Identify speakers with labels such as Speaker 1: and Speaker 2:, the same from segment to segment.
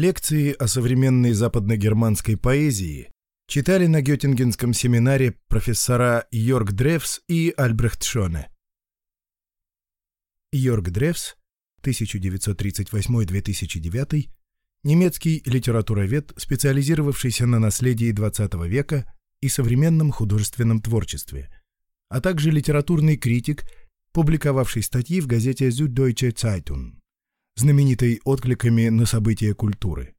Speaker 1: Лекции о современной западно-германской поэзии читали на Геттингенском семинаре профессора Йорг Древс и Альбрехт Шоне. Йорг Древс, 1938-2009, немецкий литературовед, специализировавшийся на наследии XX века и современном художественном творчестве, а также литературный критик, публиковавший статьи в газете Süddeutsche Zeitung знаменитой откликами на события культуры.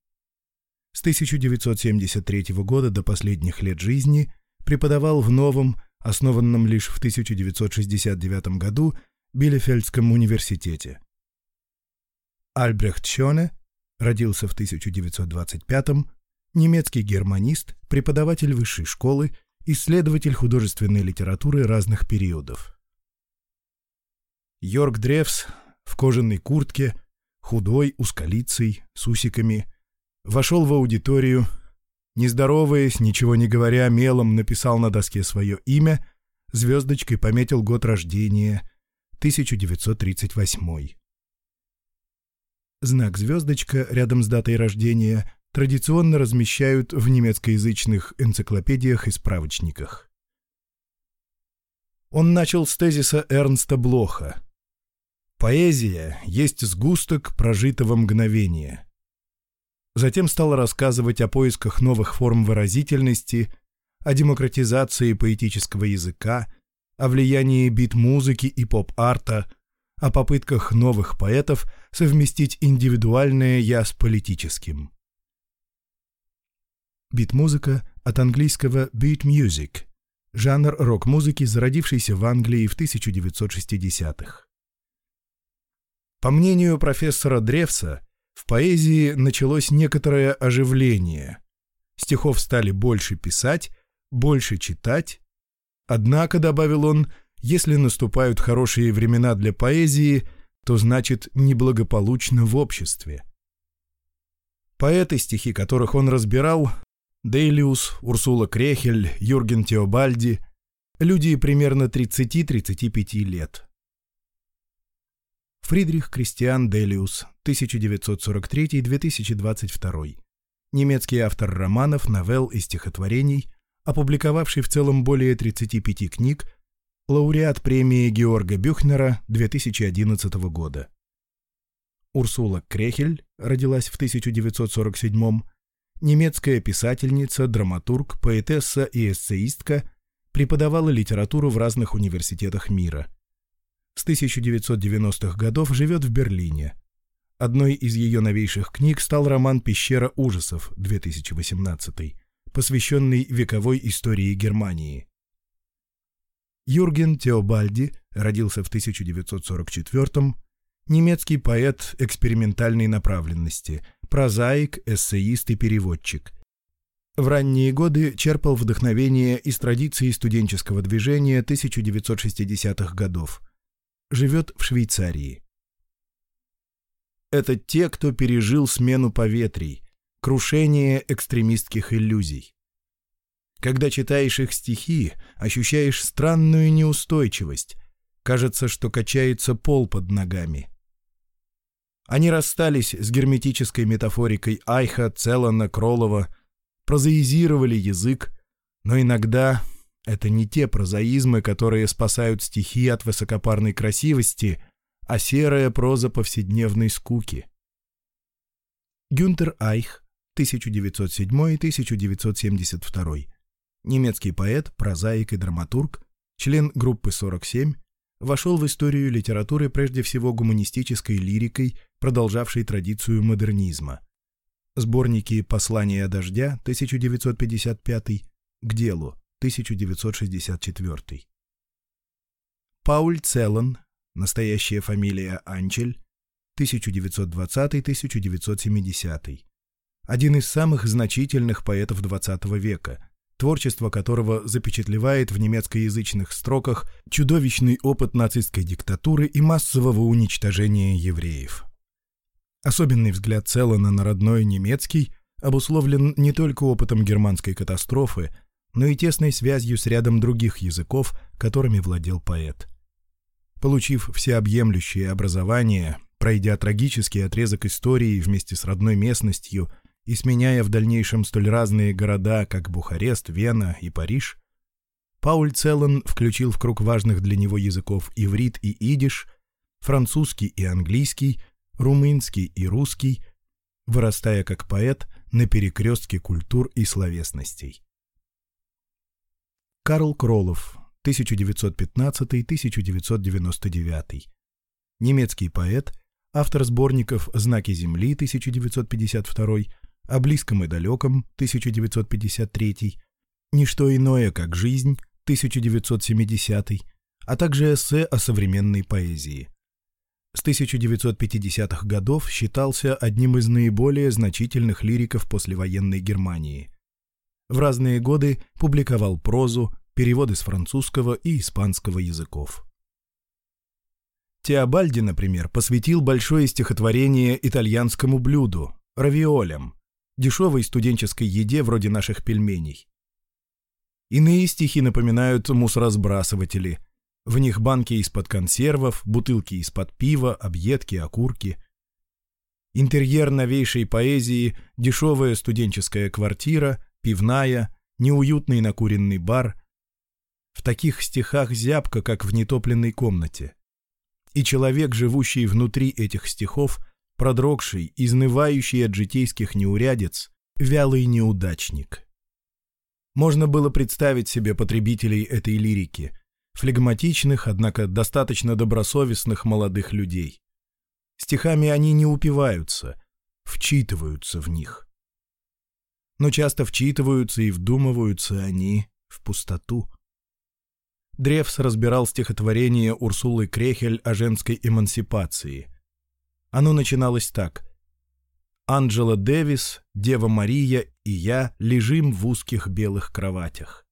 Speaker 1: С 1973 года до последних лет жизни преподавал в новом, основанном лишь в 1969 году, Билефельдском университете. Альбрехт Шёне родился в 1925 немецкий германист, преподаватель высшей школы, исследователь художественной литературы разных периодов. Йорк Древс в кожаной куртке, худой, узколицей, с усиками, вошел в аудиторию, не здороваясь, ничего не говоря, мелом написал на доске свое имя, звездочкой пометил год рождения, 1938. Знак «звездочка» рядом с датой рождения традиционно размещают в немецкоязычных энциклопедиях и справочниках. Он начал с тезиса Эрнста Блоха – Поэзия есть сгусток прожитого мгновения. Затем стал рассказывать о поисках новых форм выразительности, о демократизации поэтического языка, о влиянии бит-музыки и поп-арта, о попытках новых поэтов совместить индивидуальное «я» с политическим. Бит-музыка от английского «beat music» — жанр рок-музыки, зародившийся в Англии в 1960-х. По мнению профессора Древца, в поэзии началось некоторое оживление. Стихов стали больше писать, больше читать. Однако, добавил он, если наступают хорошие времена для поэзии, то значит неблагополучно в обществе. Поэты, стихи которых он разбирал, Дейлиус, Урсула Крехель, Юрген Теобальди, люди примерно 30-35 лет – Фридрих Кристиан Делиус, 1943-2022. Немецкий автор романов, новелл и стихотворений, опубликовавший в целом более 35 книг, лауреат премии Георга Бюхнера 2011 года. Урсула Крехель родилась в 1947 немецкая писательница, драматург, поэтесса и эссеистка, преподавала литературу в разных университетах мира – с 1990-х годов живет в Берлине. Одной из ее новейших книг стал роман «Пещера ужасов» 2018, посвященный вековой истории Германии. Юрген Теобальди родился в 1944 немецкий поэт экспериментальной направленности, прозаик, эссеист и переводчик. В ранние годы черпал вдохновение из традиции студенческого движения 1960-х годов – живет в Швейцарии. Это те, кто пережил смену поветрий, крушение экстремистских иллюзий. Когда читаешь их стихи, ощущаешь странную неустойчивость. Кажется, что качается пол под ногами. Они расстались с герметической метафорикой Айха, Целана, Кролова, прозаизировали язык, но иногда это не те прозаизмы, которые спасают стихи от высокопарной красивости, а серая проза повседневной скуки. Гюнтер Айх, 1907-1972. Немецкий поэт, прозаик и драматург, член группы 47, вошел в историю литературы прежде всего гуманистической лирикой, продолжавшей традицию модернизма. Сборники «Послания дождя» 1955, «К делу» 1964. Пауль Целлан, настоящая фамилия Анчель, 1920-1970. Один из самых значительных поэтов XX века, творчество которого запечатлевает в немецкоязычных строках чудовищный опыт нацистской диктатуры и массового уничтожения евреев. Особенный взгляд Целлана на родной немецкий обусловлен не только опытом германской катастрофы – но и тесной связью с рядом других языков, которыми владел поэт. Получив всеобъемлющее образование, пройдя трагический отрезок истории вместе с родной местностью и сменяя в дальнейшем столь разные города, как Бухарест, Вена и Париж, Пауль Целлен включил в круг важных для него языков иврит и идиш, французский и английский, румынский и русский, вырастая как поэт на перекрестке культур и словесностей. Карл Кролов, 1915-1999. Немецкий поэт, автор сборников «Знаки Земли» 1952, «О близком и далеком» 1953, «Ничто иное, как жизнь» 1970, а также эссе о современной поэзии. С 1950-х годов считался одним из наиболее значительных лириков послевоенной Германии. В разные годы публиковал прозу, переводы с французского и испанского языков. Теобальди, например, посвятил большое стихотворение итальянскому блюду – равиолям, дешевой студенческой еде вроде наших пельменей. Иные стихи напоминают мусоросбрасыватели: В них банки из-под консервов, бутылки из-под пива, объедки, окурки. Интерьер новейшей поэзии – дешевая студенческая квартира, пивная, неуютный накуренный бар, в таких стихах зябко, как в нетопленной комнате. И человек, живущий внутри этих стихов, продрогший, изнывающий от житейских неурядиц, вялый неудачник. Можно было представить себе потребителей этой лирики, флегматичных, однако достаточно добросовестных молодых людей. Стихами они не упиваются, вчитываются в них. Но часто вчитываются и вдумываются они в пустоту. Древс разбирал стихотворение Урсулы Крехель о женской эмансипации. Оно начиналось так. «Анджела Дэвис, Дева Мария и я лежим в узких белых кроватях».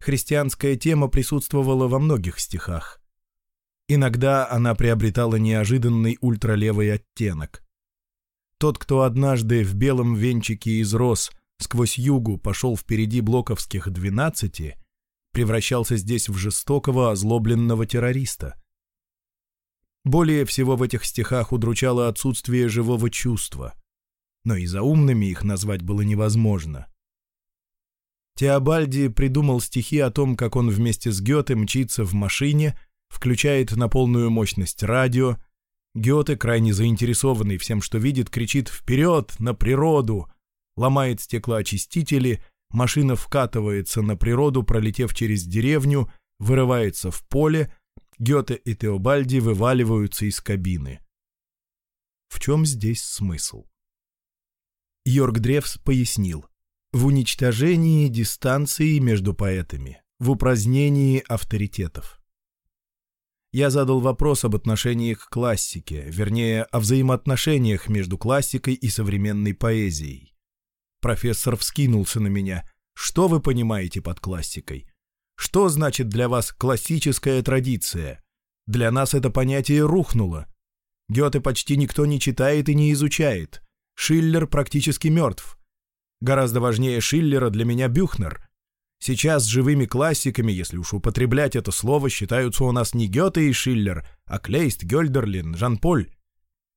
Speaker 1: Христианская тема присутствовала во многих стихах. Иногда она приобретала неожиданный ультралевый оттенок. Тот, кто однажды в белом венчике из роз сквозь югу пошел впереди блоковских двенадцати, превращался здесь в жестокого, озлобленного террориста. Более всего в этих стихах удручало отсутствие живого чувства, но и за умными их назвать было невозможно. Теобальди придумал стихи о том, как он вместе с Гёте мчится в машине, включает на полную мощность радио, Гёте, крайне заинтересованный всем, что видит, кричит «Вперед! На природу!», ломает стеклоочистители машина вкатывается на природу, пролетев через деревню, вырывается в поле, Гёте и Теобальди вываливаются из кабины. В чем здесь смысл? Йорк Древс пояснил. В уничтожении дистанции между поэтами, в упразднении авторитетов. Я задал вопрос об отношении к классике, вернее, о взаимоотношениях между классикой и современной поэзией. Профессор вскинулся на меня. Что вы понимаете под классикой? Что значит для вас классическая традиция? Для нас это понятие рухнуло. Гёте почти никто не читает и не изучает. Шиллер практически мертв. Гораздо важнее Шиллера для меня Бюхнер. Сейчас живыми классиками, если уж употреблять это слово, считаются у нас не Гёте и Шиллер, а Клейст, Гёльдерлин, Жан-Поль.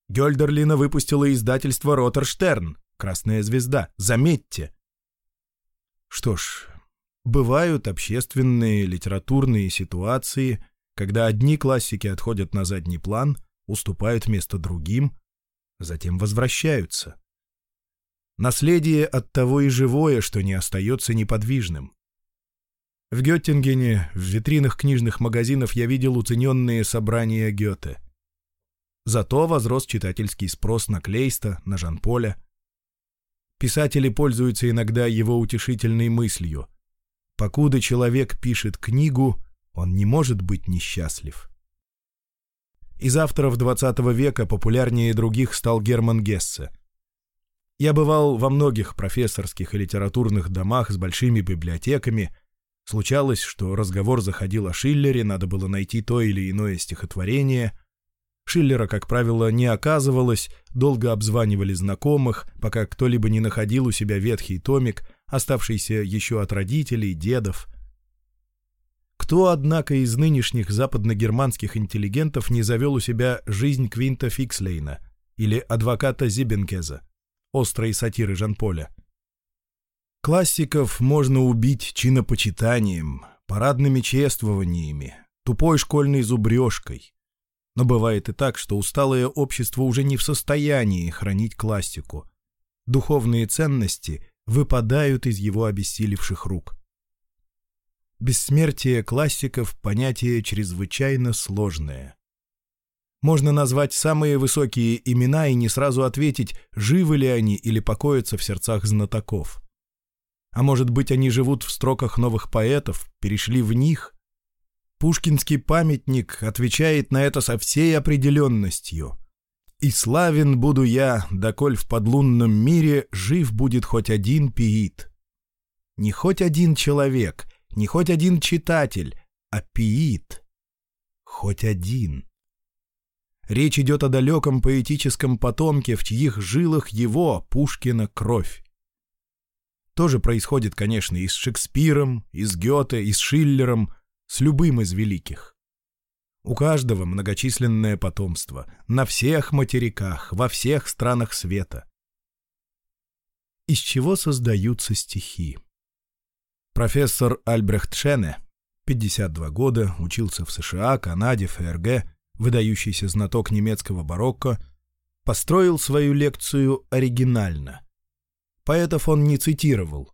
Speaker 1: Гёльдерлина выпустило издательство «Роттерштерн», Красная звезда, заметьте. Что ж, бывают общественные, литературные ситуации, когда одни классики отходят на задний план, уступают место другим, затем возвращаются. Наследие от того и живое, что не остается неподвижным. В Геттингене в витринах книжных магазинов я видел уцененные собрания Гёте. Зато возрос читательский спрос на Клейста, на Жан-Поля, Писатели пользуются иногда его утешительной мыслью. «Покуда человек пишет книгу, он не может быть несчастлив». Из авторов XX века популярнее других стал Герман Гессе. Я бывал во многих профессорских и литературных домах с большими библиотеками. Случалось, что разговор заходил о Шиллере, надо было найти то или иное стихотворение – Шиллера, как правило, не оказывалось, долго обзванивали знакомых, пока кто-либо не находил у себя ветхий томик, оставшийся еще от родителей, дедов. Кто, однако, из нынешних западногерманских интеллигентов не завел у себя «Жизнь Квинта Фикслейна» или «Адвоката Зибенкеза» острой сатиры Жан-Поля? Классиков можно убить чинопочитанием, парадными чествованиями, тупой школьной зубрежкой, но бывает и так, что усталое общество уже не в состоянии хранить классику. Духовные ценности выпадают из его обессилевших рук. Бессмертие классиков – понятие чрезвычайно сложное. Можно назвать самые высокие имена и не сразу ответить, живы ли они или покоятся в сердцах знатоков. А может быть, они живут в строках новых поэтов, перешли в них, Пушкинский памятник отвечает на это со всей определенностью. «И славен буду я, доколь в подлунном мире жив будет хоть один пиит». Не хоть один человек, не хоть один читатель, а пиит. Хоть один. Речь идет о далеком поэтическом потомке, в чьих жилах его, Пушкина, кровь. То же происходит, конечно, и с Шекспиром, и с Гёте, и с Шиллером – с любым из великих. У каждого многочисленное потомство, на всех материках, во всех странах света. Из чего создаются стихи? Профессор Альбрехт Шене, 52 года, учился в США, Канаде, ФРГ, выдающийся знаток немецкого барокко, построил свою лекцию оригинально. Поэтов он не цитировал.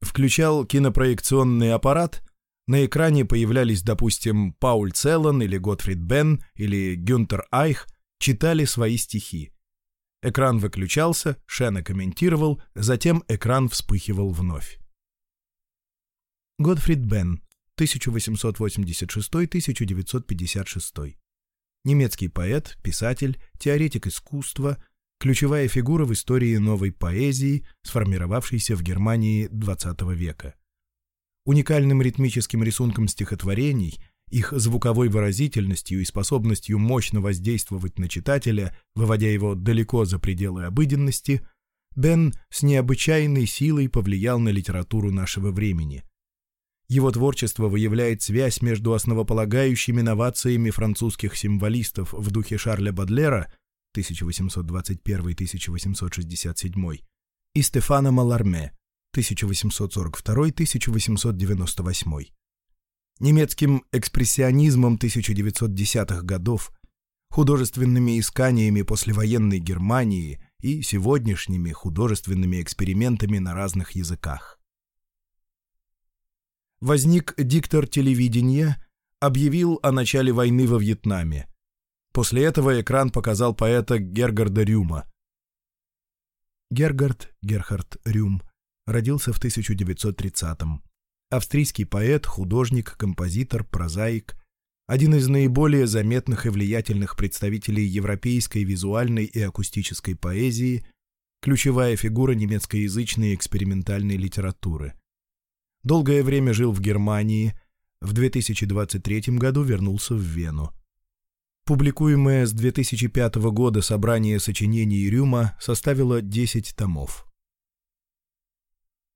Speaker 1: Включал кинопроекционный аппарат на экране появлялись, допустим, Пауль Целлан или Готфрид Бен или Гюнтер Айх, читали свои стихи. Экран выключался, Шена комментировал, затем экран вспыхивал вновь. Готфрид Бен, 1886-1956. Немецкий поэт, писатель, теоретик искусства, ключевая фигура в истории новой поэзии, сформировавшейся в Германии XX века уникальным ритмическим рисунком стихотворений, их звуковой выразительностью и способностью мощно воздействовать на читателя, выводя его далеко за пределы обыденности, Бен с необычайной силой повлиял на литературу нашего времени. Его творчество выявляет связь между основополагающими новациями французских символистов в духе Шарля Бадлера 1821-1867 и Стефана Маларме 1842-1898. Немецким экспрессионизмом 1910-х годов, художественными исканиями послевоенной Германии и сегодняшними художественными экспериментами на разных языках. Возник диктор телевидения, объявил о начале войны во Вьетнаме. После этого экран показал поэта Гергарда Рюма – Гергард Герхард Рюм родился в 1930-м. Австрийский поэт, художник, композитор, прозаик, один из наиболее заметных и влиятельных представителей европейской визуальной и акустической поэзии, ключевая фигура немецкоязычной экспериментальной литературы. Долгое время жил в Германии, в 2023 году вернулся в Вену. Публикуемое с 2005 года собрание сочинений Рюма составило 10 томов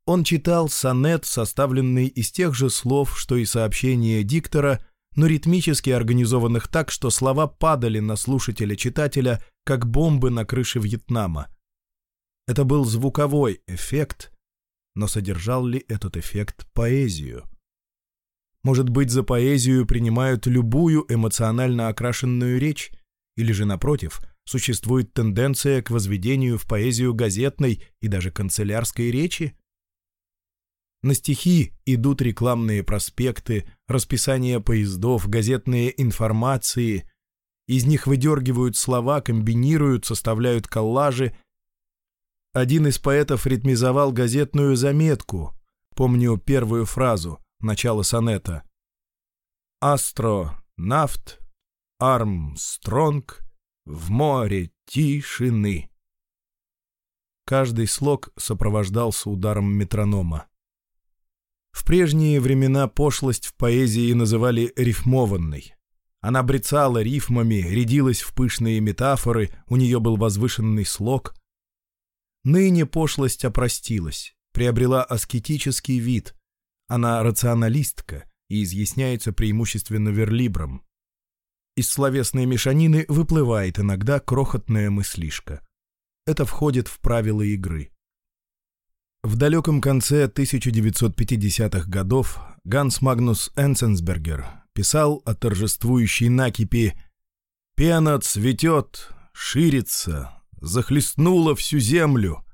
Speaker 1: он читал сонет, составленный из тех же слов, что и сообщение диктора, но ритмически организованных так, что слова падали на слушателя-читателя, как бомбы на крыше Вьетнама. Это был звуковой эффект, но содержал ли этот эффект поэзию? Может быть, за поэзию принимают любую эмоционально окрашенную речь, или же, напротив, существует тенденция к возведению в поэзию газетной и даже канцелярской речи? На стихи идут рекламные проспекты, расписание поездов, газетные информации. Из них выдергивают слова, комбинируют, составляют коллажи. Один из поэтов ритмизовал газетную заметку. Помню первую фразу, начало сонета. «Астро, нафт, арм, стронг, в море тишины». Каждый слог сопровождался ударом метронома. В прежние времена пошлость в поэзии называли рифмованной. Она брецала рифмами, рядилась в пышные метафоры, у нее был возвышенный слог. Ныне пошлость опростилась, приобрела аскетический вид. Она рационалистка и изъясняется преимущественно верлибром. Из словесной мешанины выплывает иногда крохотная мыслишка. Это входит в правила игры. В далеком конце 1950-х годов Ганс Магнус Энсенсбергер писал о торжествующей накипи «Пена цветет, ширится, захлестнула всю землю.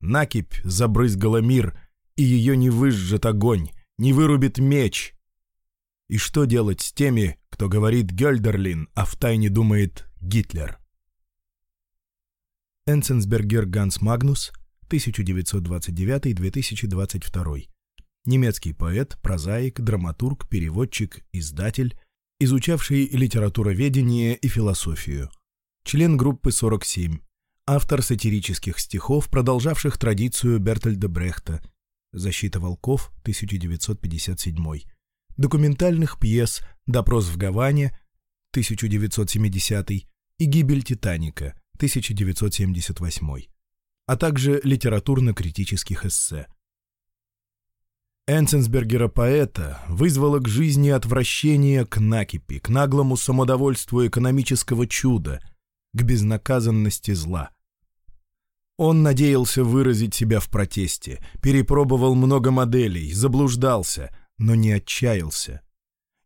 Speaker 1: Накипь забрызгала мир, и ее не выжжет огонь, не вырубит меч». И что делать с теми, кто говорит Гёльдерлин, а втайне думает Гитлер? Энсенсбергер Ганс Магнус – 1929-2022. Немецкий поэт, прозаик, драматург, переводчик, издатель, изучавший литературоведение и философию. Член группы 47. Автор сатирических стихов, продолжавших традицию Бертольда Брехта. «Защита волков» 1957. Документальных пьес «Допрос в Гаване» 1970 и «Гибель Титаника» 1978 а также литературно-критических эссе. Энсенсбергера поэта вызвало к жизни отвращение к накипи, к наглому самодовольству экономического чуда, к безнаказанности зла. Он надеялся выразить себя в протесте, перепробовал много моделей, заблуждался, но не отчаялся.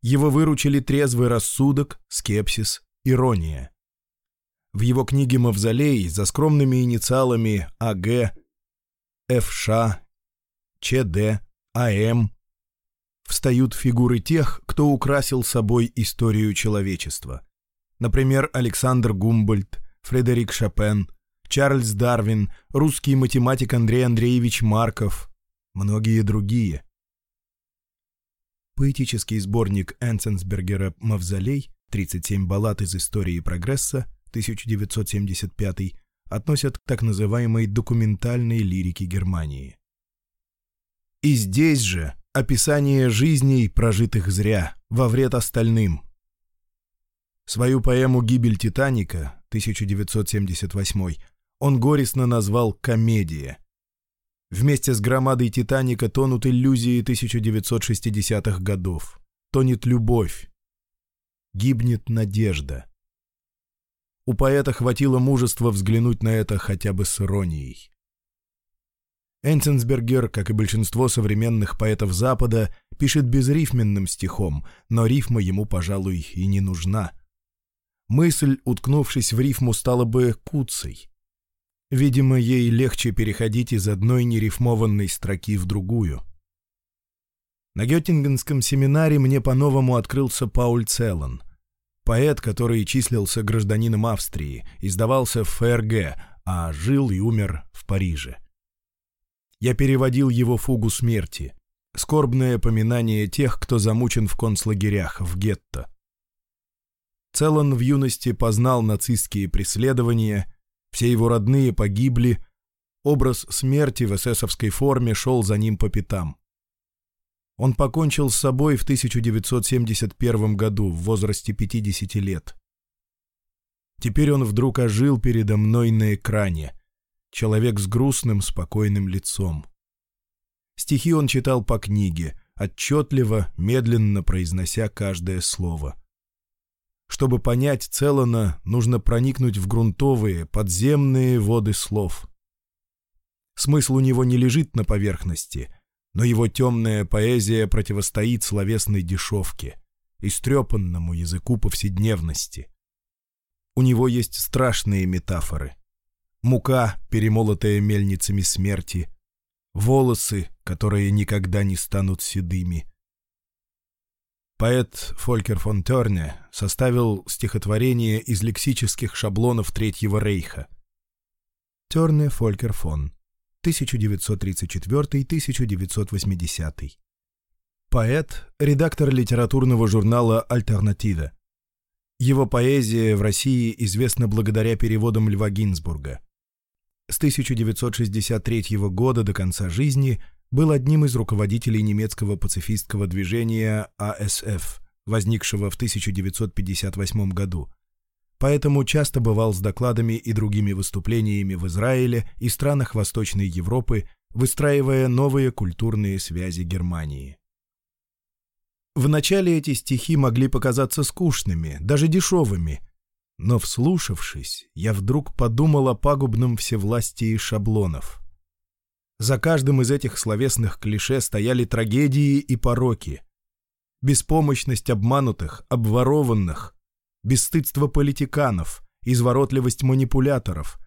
Speaker 1: Его выручили трезвый рассудок, скепсис, ирония. В его книге «Мавзолей» за скромными инициалами АГ, ФШ, ЧД, АМ встают фигуры тех, кто украсил собой историю человечества. Например, Александр Гумбольд, Фредерик Шопен, Чарльз Дарвин, русский математик Андрей Андреевич Марков, многие другие. Поэтический сборник Энценсбергера «Мавзолей» 37 баллад из истории прогресса – 1975 относят к так называемой документальной лирике Германии. И здесь же описание жизней, прожитых зря, во вред остальным. Свою поэму «Гибель Титаника» 1978 он горестно назвал «комедия». Вместе с громадой «Титаника» тонут иллюзии 1960-х годов, тонет любовь, гибнет надежда. У поэта хватило мужества взглянуть на это хотя бы с иронией. Энценсбергер, как и большинство современных поэтов Запада, пишет безрифменным стихом, но рифма ему, пожалуй, и не нужна. Мысль, уткнувшись в рифму, стала бы куцей. Видимо, ей легче переходить из одной нерифмованной строки в другую. На Геттингенском семинаре мне по-новому открылся Пауль Целлан. Поэт, который числился гражданином Австрии, издавался в ФРГ, а жил и умер в Париже. Я переводил его фугу смерти, скорбное поминание тех, кто замучен в концлагерях, в гетто. Целан в юности познал нацистские преследования, все его родные погибли, образ смерти в эсэсовской форме шел за ним по пятам. Он покончил с собой в 1971 году в возрасте 50 лет. Теперь он вдруг ожил передо мной на экране. Человек с грустным, спокойным лицом. Стихи он читал по книге, отчетливо, медленно произнося каждое слово. Чтобы понять Целана, нужно проникнуть в грунтовые, подземные воды слов. Смысл у него не лежит на поверхности — но его темная поэзия противостоит словесной дешевке, истрепанному языку повседневности. У него есть страшные метафоры. Мука, перемолотая мельницами смерти, волосы, которые никогда не станут седыми — Поэт Фолькер фон Терне составил стихотворение из лексических шаблонов Третьего Рейха. Терне Фолькер фон. 1934-1980. Поэт, редактор литературного журнала «Альтернатива». Его поэзия в России известна благодаря переводам Льва Гинзбурга. С 1963 года до конца жизни был одним из руководителей немецкого пацифистского движения АСФ, возникшего в 1958 году – поэтому часто бывал с докладами и другими выступлениями в Израиле и странах Восточной Европы, выстраивая новые культурные связи Германии. Вначале эти стихи могли показаться скучными, даже дешевыми, но, вслушавшись, я вдруг подумал о пагубном всевластии шаблонов. За каждым из этих словесных клише стояли трагедии и пороки. Беспомощность обманутых, обворованных, бесстыдство политиканов, изворотливость манипуляторов,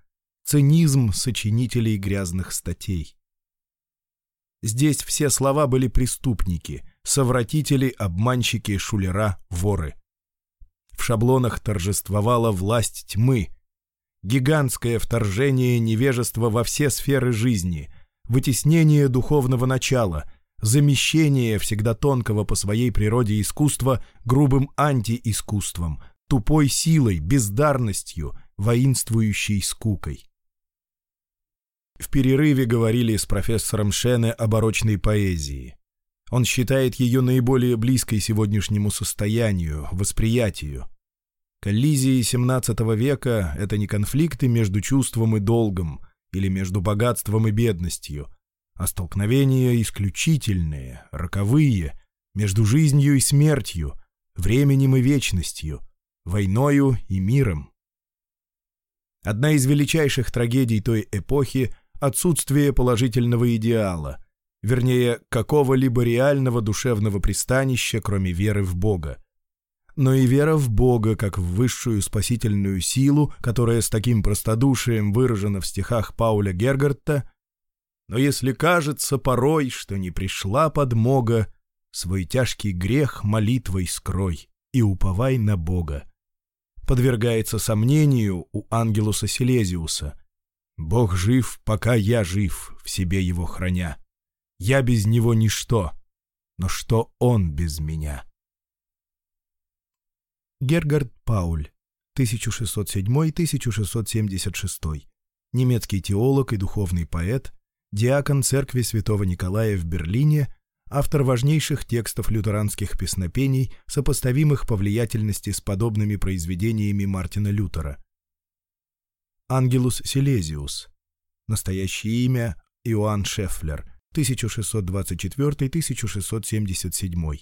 Speaker 1: цинизм сочинителей грязных статей. Здесь все слова были преступники, совратители, обманщики, шулера, воры. В шаблонах торжествовала власть тьмы, гигантское вторжение невежества во все сферы жизни, вытеснение духовного начала, замещение всегда тонкого по своей природе искусства грубым антиискусством, тупой силой, бездарностью, воинствующей скукой. В перерыве говорили с профессором Шене об оборочной поэзии. Он считает ее наиболее близкой сегодняшнему состоянию, восприятию. Коллизии XVII века — это не конфликты между чувством и долгом или между богатством и бедностью, а столкновения исключительные, роковые, между жизнью и смертью, временем и вечностью, войною и миром. Одна из величайших трагедий той эпохи – отсутствие положительного идеала, вернее, какого-либо реального душевного пристанища, кроме веры в Бога. Но и вера в Бога, как в высшую спасительную силу, которая с таким простодушием выражена в стихах Пауля Гергарта, «Но если кажется порой, что не пришла подмога, свой тяжкий грех молитвой скрой и уповай на Бога, подвергается сомнению у Ангелуса Силезиуса. «Бог жив, пока я жив, в себе его храня. Я без него ничто, но что он без меня?» Гергард Пауль, 1607-1676, немецкий теолог и духовный поэт, диакон церкви святого Николая в Берлине – автор важнейших текстов лютеранских песнопений, сопоставимых по влиятельности с подобными произведениями Мартина Лютера. Ангелус Силезиус. Настоящее имя Иоанн Шефлер, 1624-1677.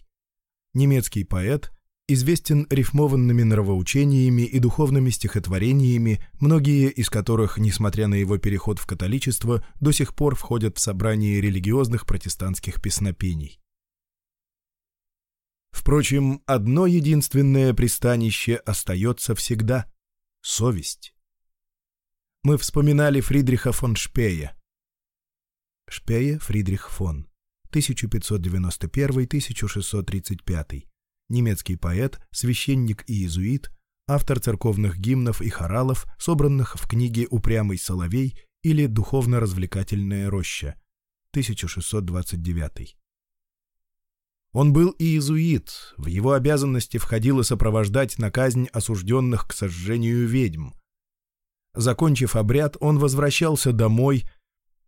Speaker 1: Немецкий поэт, известен рифмованными нравоучениями и духовными стихотворениями, многие из которых, несмотря на его переход в католичество, до сих пор входят в собрание религиозных протестантских песнопений. Впрочем, одно единственное пристанище остается всегда — совесть. Мы вспоминали Фридриха фон Шпея. Шпея Фридрих фон, 1591-1635 немецкий поэт, священник и иезуит, автор церковных гимнов и хоралов, собранных в книге «Упрямый соловей» или «Духовно-развлекательная роща» 1629. Он был иезуит, в его обязанности входило сопровождать на казнь осужденных к сожжению ведьм. Закончив обряд, он возвращался домой,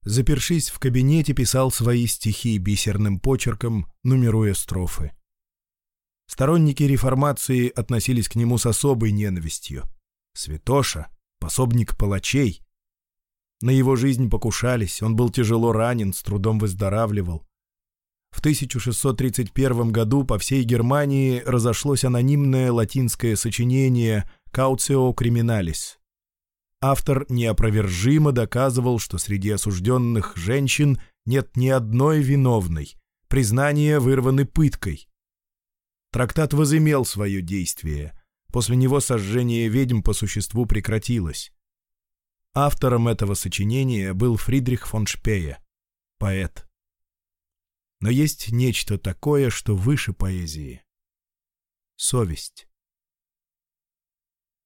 Speaker 1: запершись в кабинете, писал свои стихи бисерным почерком, нумеруя строфы. Сторонники реформации относились к нему с особой ненавистью. Святоша, пособник палачей. На его жизнь покушались, он был тяжело ранен, с трудом выздоравливал. В 1631 году по всей Германии разошлось анонимное латинское сочинение «Cautio criminalis». Автор неопровержимо доказывал, что среди осужденных женщин нет ни одной виновной, признания вырваны пыткой, Трактат возымел свое действие. После него сожжение ведьм по существу прекратилось. Автором этого сочинения был Фридрих фон Шпея, поэт. Но есть нечто такое, что выше поэзии. Совесть.